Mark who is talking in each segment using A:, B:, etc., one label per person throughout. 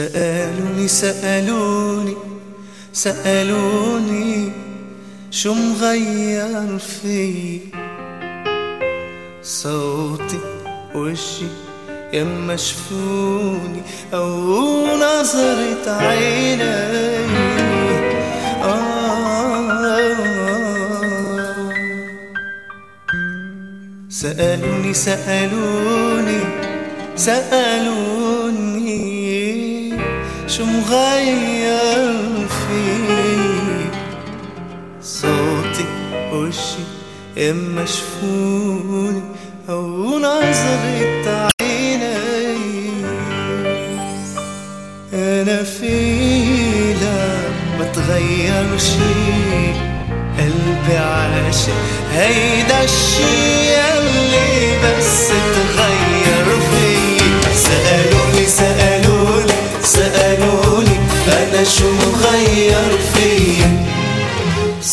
A: سألوني سألوني سألوني شو مغير في صوتي؟ وشي يما شفوني؟ أو نظرة عيني. آه. سألوني سألوني سألوني مغير فيك صوتي وشي أما شفوني أو نظرة عيني. أنا في لا بتغير شي قلبي عاشق هيدا الشي اللي بس تغير فيه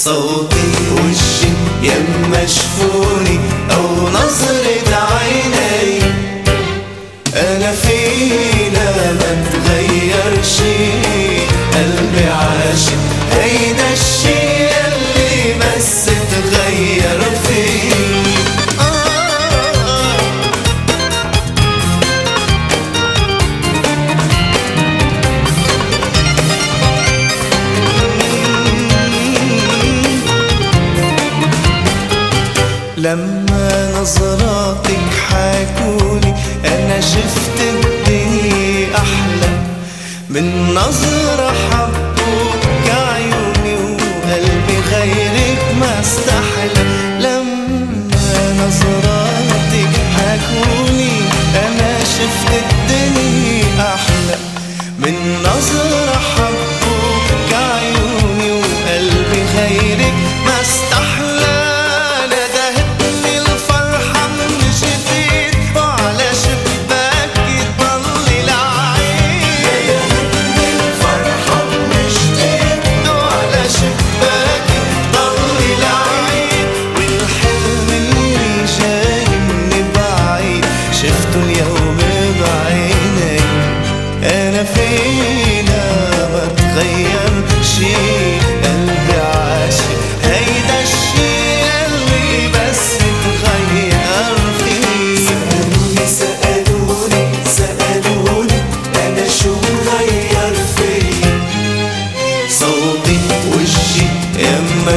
A: صوتي وشي يما شفوني أو نظرة لما نظراتك حاكوني أنا شفت الدنيا أحلى. من نظرة حبوك عيوني وقلبي غيرك ما استحلى. لما نظراتك حاكوني أنا شفت الدنيا أحلى. من نظرة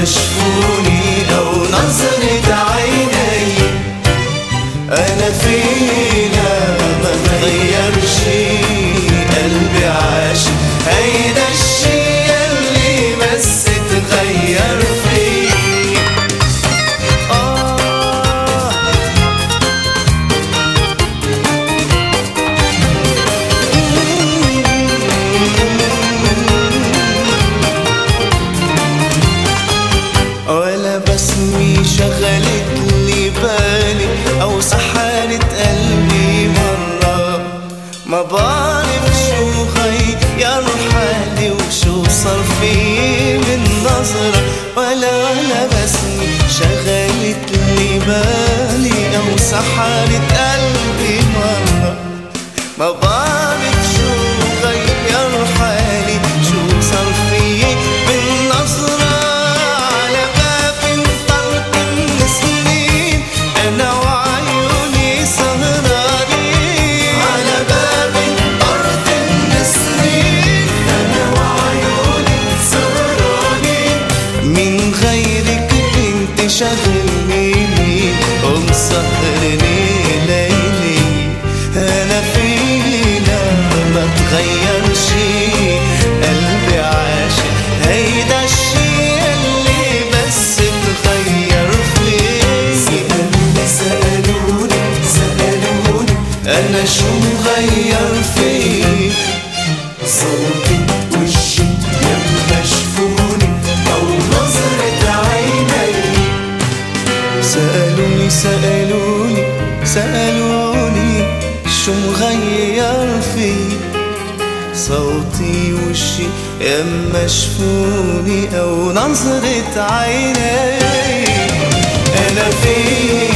A: يما ما شو غير حالي وشو صار في من نظرة؟ ولا بسمي شغلت لي بالي أو سحرت قلبي مرة. ما بعرف انت شغلني ومسهرني ليلي. أنا فينا ما تغير شي قلبي عاشق هيدا الشي اللي بس تغير فيه سألوني سألوني سألوني أنا شو مغير فيه صوتي وشي سألوني سألوني سألوني شو مغير في صوتي وشي يما شفوني أو نظرة عيني. أنا في